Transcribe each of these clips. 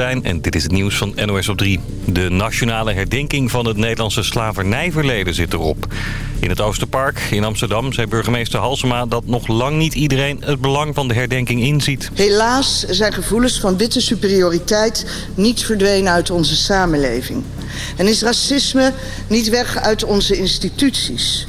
En dit is het nieuws van NOS op 3. De nationale herdenking van het Nederlandse slavernijverleden zit erop. In het Oosterpark in Amsterdam zei burgemeester Halsema dat nog lang niet iedereen het belang van de herdenking inziet. Helaas zijn gevoelens van witte superioriteit niet verdwenen uit onze samenleving. En is racisme niet weg uit onze instituties.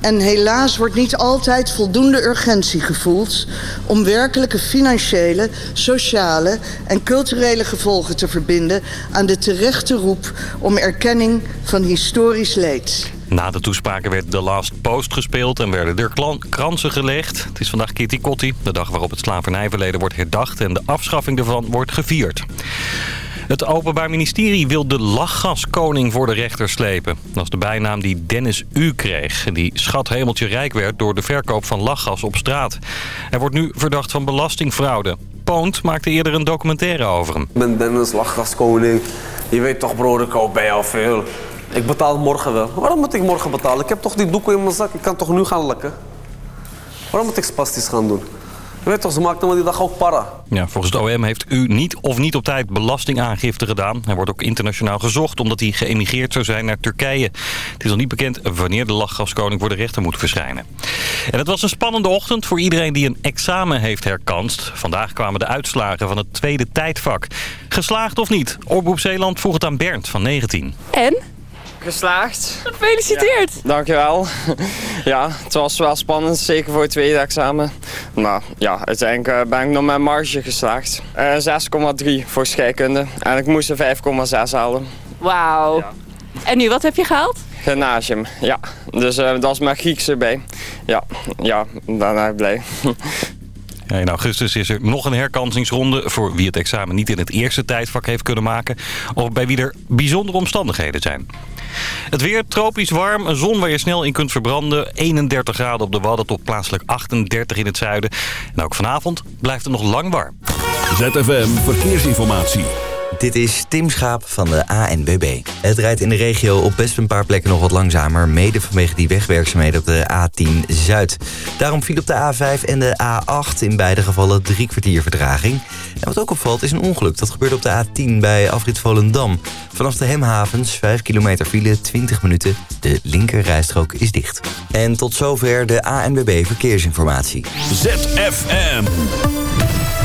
En helaas wordt niet altijd voldoende urgentie gevoeld... om werkelijke financiële, sociale en culturele gevolgen te verbinden... aan de terechte roep om erkenning van historisch leed. Na de toespraken werd The Last Post gespeeld en werden er kransen gelegd. Het is vandaag Kitty Kotti, de dag waarop het slavernijverleden wordt herdacht... en de afschaffing ervan wordt gevierd. Het Openbaar Ministerie wil de lachgaskoning voor de rechter slepen. Dat is de bijnaam die Dennis U kreeg. Die schat hemeltje rijk werd door de verkoop van lachgas op straat. Hij wordt nu verdacht van belastingfraude. Poont maakte eerder een documentaire over hem. Ik ben Dennis Lachgaskoning. Je weet toch bro, ik koop bij jou veel. Ik betaal morgen wel. Waarom moet ik morgen betalen? Ik heb toch die doeken in mijn zak. Ik kan toch nu gaan lekken? Waarom moet ik spastisch gaan doen? Toch, ze die dag ook para. Ja, volgens het OM heeft u niet of niet op tijd belastingaangifte gedaan. Hij wordt ook internationaal gezocht omdat hij geëmigreerd zou zijn naar Turkije. Het is nog niet bekend wanneer de lachgaskoning voor de rechter moet verschijnen. En het was een spannende ochtend voor iedereen die een examen heeft herkanst. Vandaag kwamen de uitslagen van het tweede tijdvak. Geslaagd of niet? Oproep Zeeland vroeg het aan Bernd van 19. En? Geslaagd. Gefeliciteerd. Ja, dankjewel. Ja, het was wel spannend, zeker voor het tweede examen. Maar ja, uiteindelijk eh, ben ik nog met marge geslaagd. Uh, 6,3 voor scheikunde. En ik moest er 5,6 halen. Wauw. Ja. En nu, wat heb je gehaald? Gymnasium, ja. Dus uh, dat is met Grieks erbij. Ja, ja, ben ik blij. in augustus is er nog een herkansingsronde voor wie het examen niet in het eerste tijdvak heeft kunnen maken. Of bij wie er bijzondere omstandigheden zijn. Het weer tropisch warm, een zon waar je snel in kunt verbranden. 31 graden op de Wadden tot plaatselijk 38 in het zuiden. En ook vanavond blijft het nog lang warm. ZFM Verkeersinformatie. Dit is Tim Schaap van de ANBB. Het rijdt in de regio op best een paar plekken nog wat langzamer... mede vanwege die wegwerkzaamheden op de A10 Zuid. Daarom viel op de A5 en de A8 in beide gevallen drie kwartier vertraging. En wat ook opvalt is een ongeluk. Dat gebeurde op de A10 bij afrit Volendam. Vanaf de Hemhavens, 5 kilometer file, 20 minuten. De linker rijstrook is dicht. En tot zover de ANBB Verkeersinformatie. ZFM.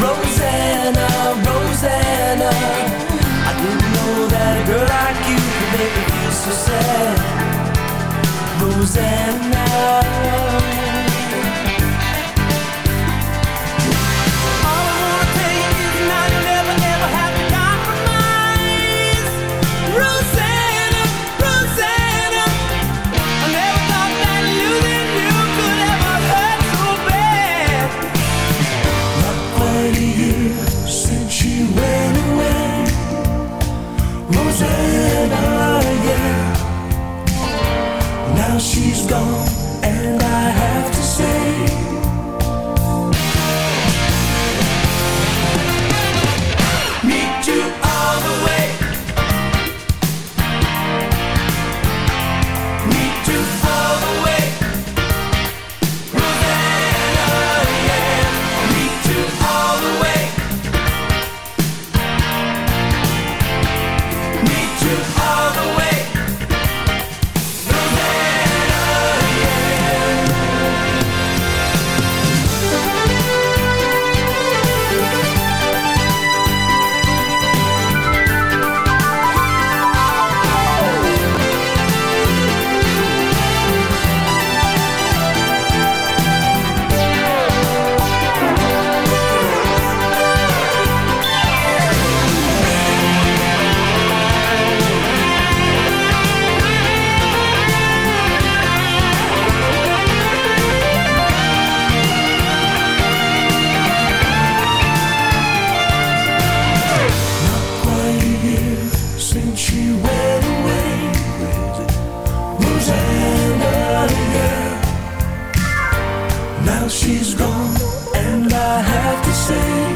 Rosanna, Rosanna I didn't know that a girl like you could make me feel so sad. Rosanna. Now she's gone, and I have to say.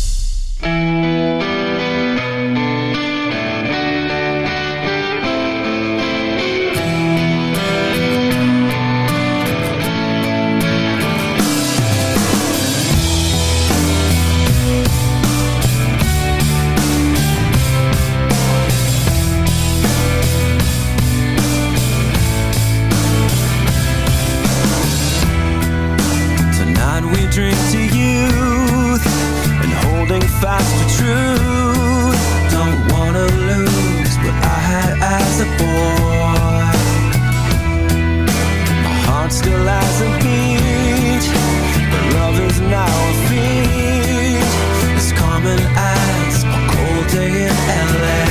day in LA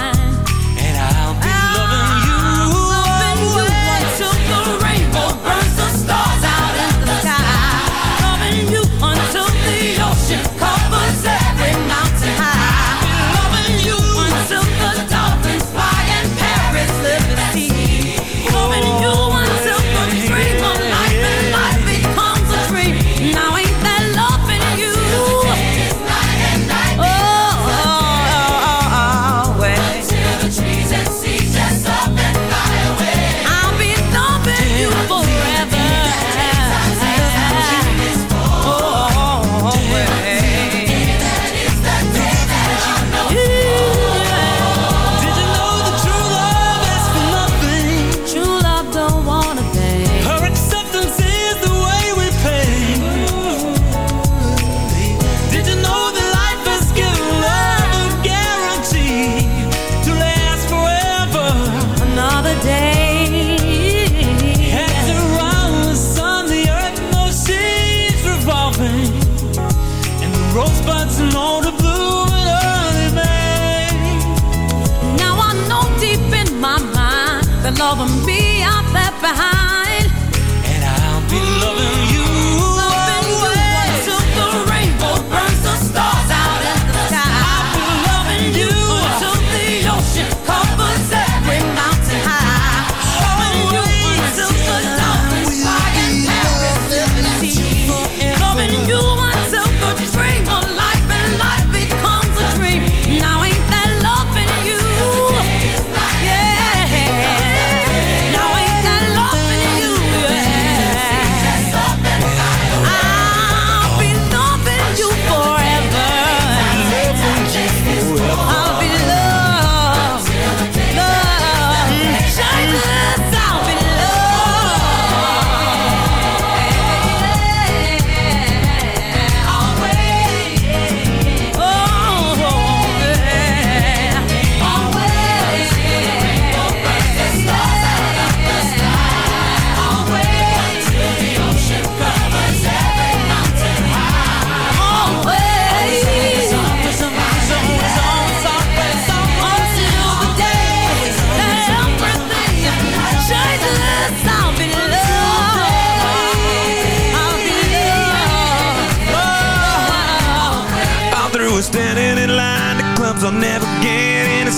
be out left behind, and I'll be loving.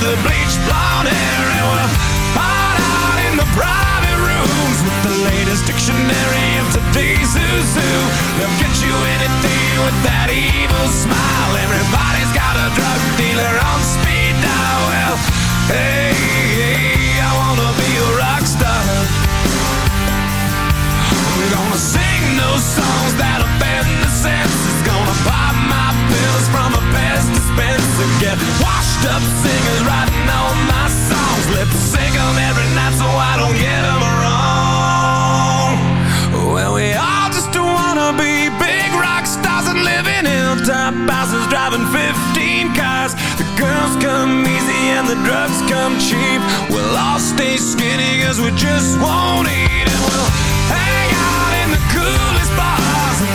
bunny the bleached blonde hair and we'll hide out in the private rooms with the latest dictionary of today's who's who. They'll get you anything with that evil smile. Everybody's got a drug dealer on speed dial. Well, hey, hey, I wanna be a rock star. We're gonna sing those songs that offend the senses. Gonna pop my pills from a Dispenser. Get washed up singers writing all my songs. Lip sync 'em every night so I don't get 'em wrong. Well, we all just wanna be big rock stars and live in hilltop houses driving 15 cars. The girls come easy and the drugs come cheap. We'll all stay skinny cause we just won't eat and we'll hang out in the coolest bars in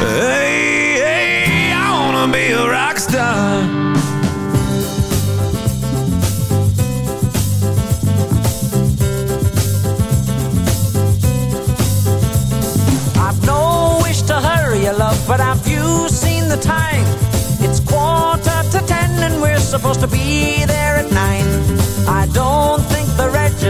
Hey, hey, I wanna be a rock star. I've no wish to hurry love, but have you seen the time? It's quarter to ten and we're supposed to be there at nine. I don't think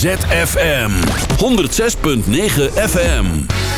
ZFM 106.9 FM.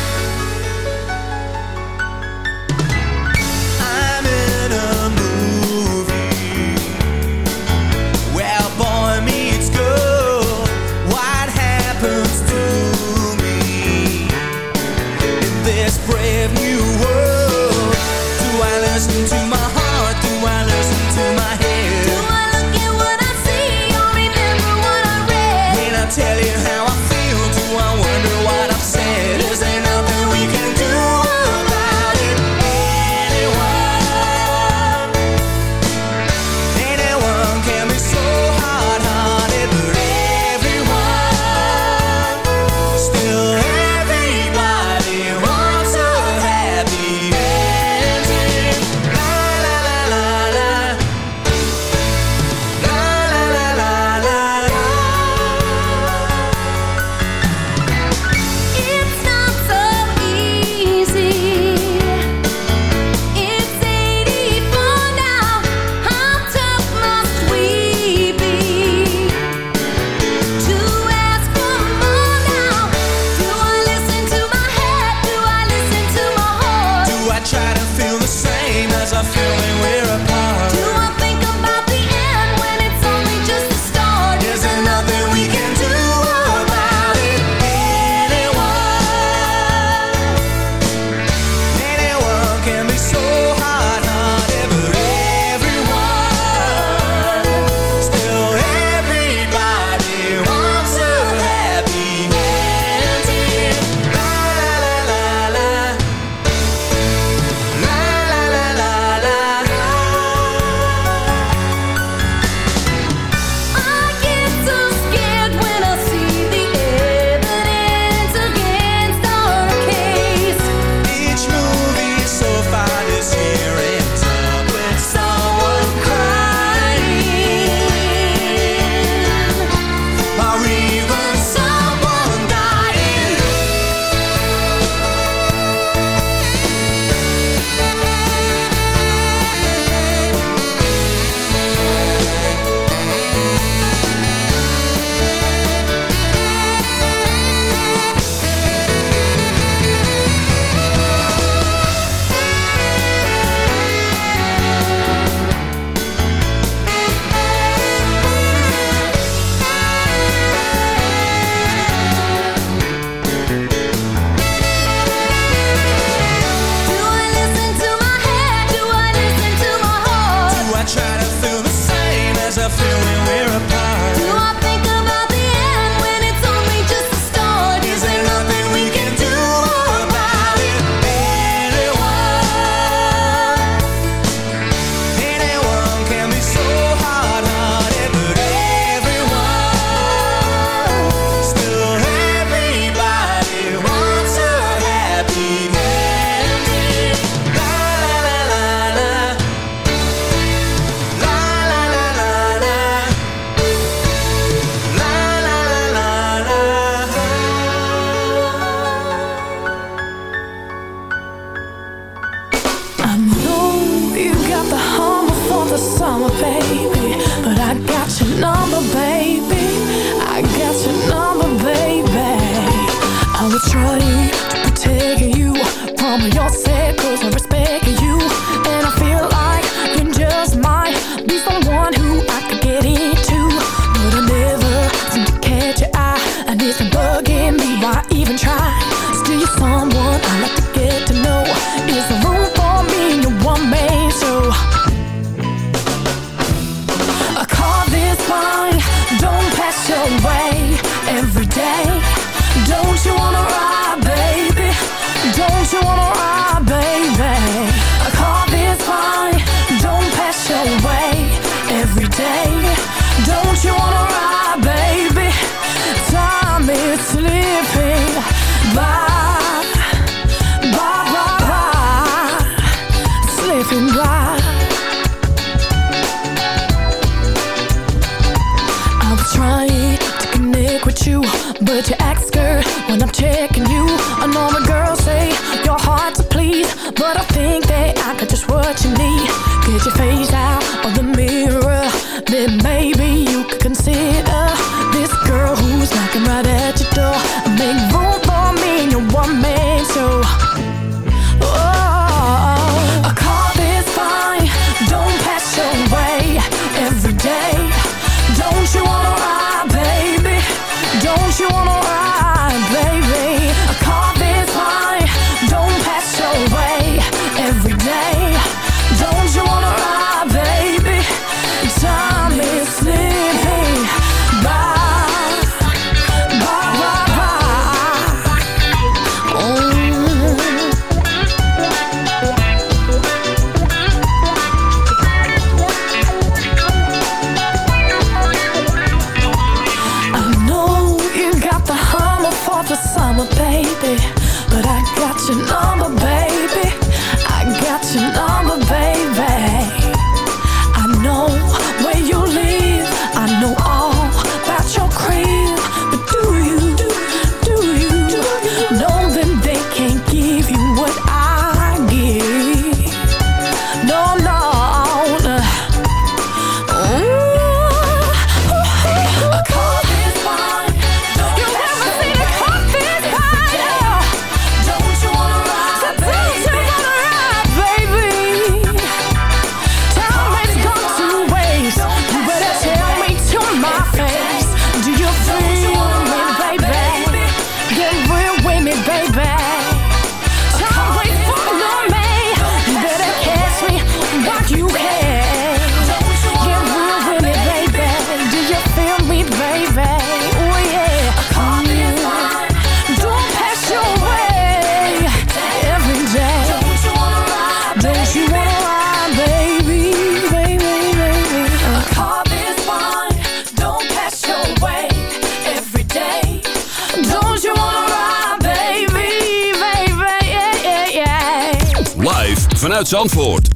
Uit Zandvoort.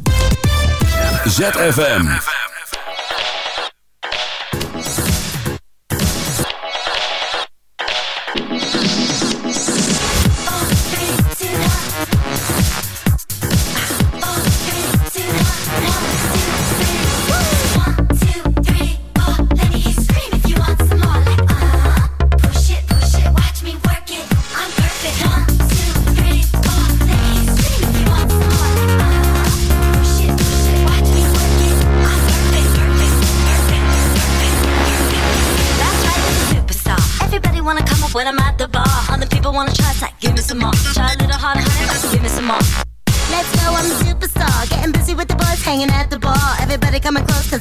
ZFM.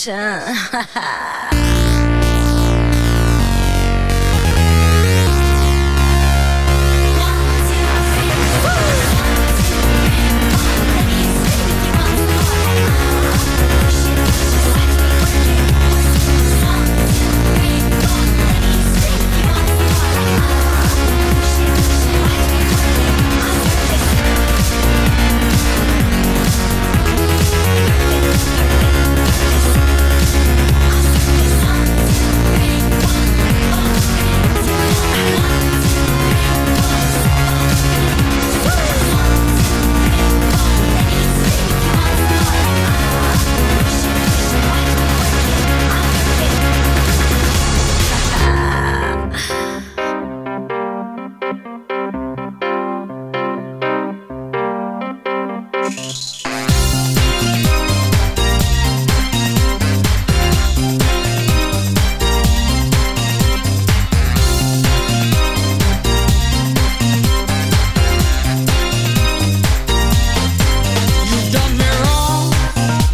神。哈 哈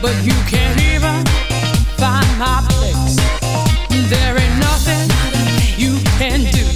but you can't even find my place. There ain't nothing you can do.